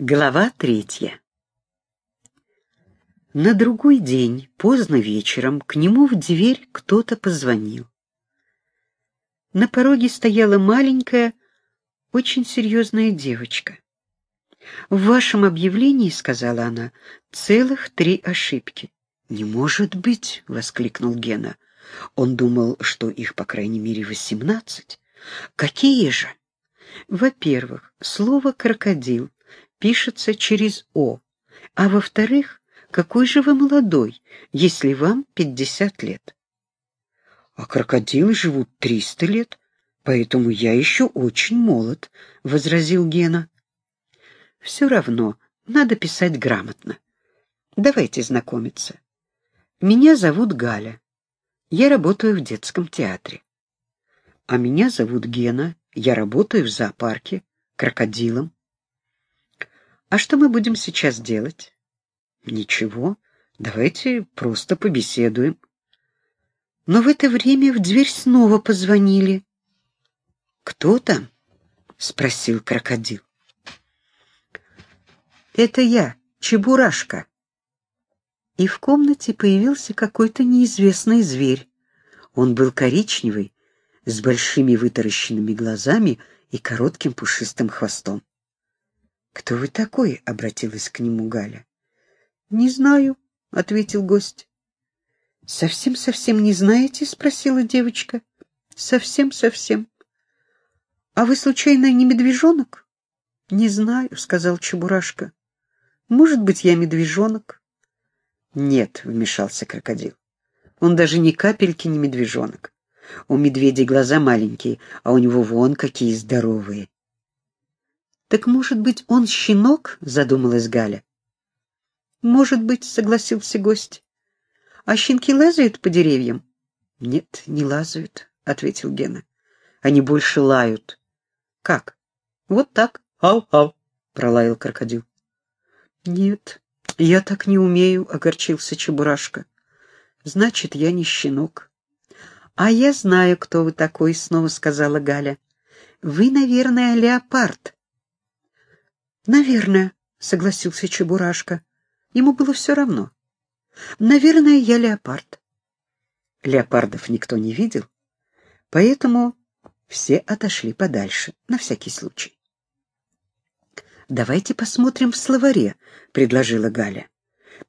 Глава третья. На другой день, поздно вечером, к нему в дверь кто-то позвонил. На пороге стояла маленькая, очень серьезная девочка. «В вашем объявлении, — сказала она, — целых три ошибки». «Не может быть!» — воскликнул Гена. Он думал, что их, по крайней мере, восемнадцать. «Какие же?» «Во-первых, слово «крокодил» пишется через «о», а во-вторых, какой же вы молодой, если вам пятьдесят лет? А крокодилы живут триста лет, поэтому я еще очень молод, — возразил Гена. Все равно, надо писать грамотно. Давайте знакомиться. Меня зовут Галя. Я работаю в детском театре. А меня зовут Гена. Я работаю в зоопарке, крокодилом. А что мы будем сейчас делать? Ничего, давайте просто побеседуем. Но в это время в дверь снова позвонили. «Кто там?» — спросил крокодил. «Это я, Чебурашка». И в комнате появился какой-то неизвестный зверь. Он был коричневый, с большими вытаращенными глазами и коротким пушистым хвостом. «Кто вы такой?» — обратилась к нему Галя. «Не знаю», — ответил гость. «Совсем-совсем не знаете?» — спросила девочка. «Совсем-совсем». «А вы, случайно, не медвежонок?» «Не знаю», — сказал Чебурашка. «Может быть, я медвежонок?» «Нет», — вмешался крокодил. «Он даже ни капельки не медвежонок. У медведей глаза маленькие, а у него вон какие здоровые. «Так, может быть, он щенок?» — задумалась Галя. «Может быть», — согласился гость. «А щенки лазают по деревьям?» «Нет, не лазают», — ответил Гена. «Они больше лают». «Как?» «Вот так. Ау-ау», — пролаял крокодил. «Нет, я так не умею», — огорчился Чебурашка. «Значит, я не щенок». «А я знаю, кто вы такой», — снова сказала Галя. «Вы, наверное, леопард». «Наверное», — согласился Чебурашка. Ему было все равно. «Наверное, я леопард». Леопардов никто не видел, поэтому все отошли подальше, на всякий случай. «Давайте посмотрим в словаре», — предложила Галя.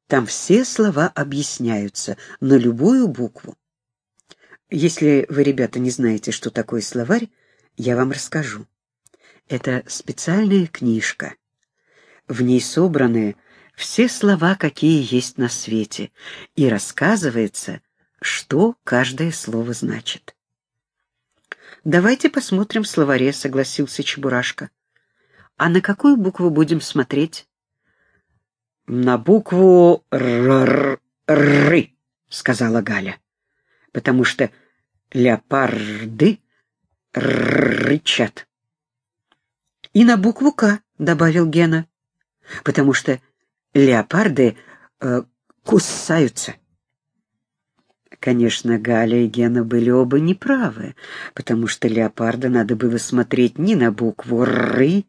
«Там все слова объясняются на любую букву. Если вы, ребята, не знаете, что такое словарь, я вам расскажу. Это специальная книжка, в ней собраны все слова, какие есть на свете, и рассказывается, что каждое слово значит. «Давайте посмотрим в словаре», — согласился Чебурашка. «А на какую букву будем смотреть?» «На букву р, -р, сказала Галя, «потому что леопарды рычат». «И на букву «К», — добавил Гена потому что леопарды э, кусаются. Конечно, Галя и Гена были оба неправы, потому что леопарда надо было смотреть не на букву «Р» и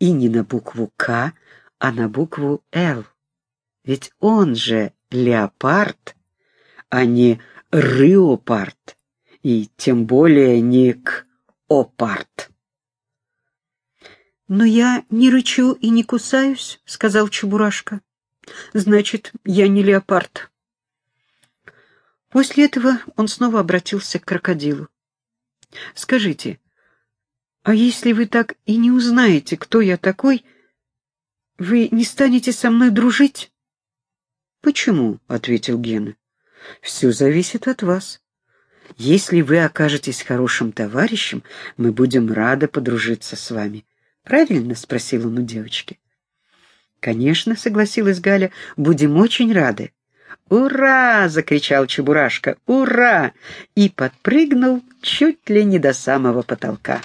не на букву «К», а на букву «Л». Ведь он же леопард, а не рыопард, и тем более не к-опард. «Но я не рычу и не кусаюсь», — сказал Чебурашка. «Значит, я не леопард». После этого он снова обратился к крокодилу. «Скажите, а если вы так и не узнаете, кто я такой, вы не станете со мной дружить?» «Почему?» — ответил Гена. «Все зависит от вас. Если вы окажетесь хорошим товарищем, мы будем рады подружиться с вами». «Правильно?» — спросил он у девочки. «Конечно», — согласилась Галя, — «будем очень рады». «Ура!» — закричал Чебурашка. «Ура!» и подпрыгнул чуть ли не до самого потолка.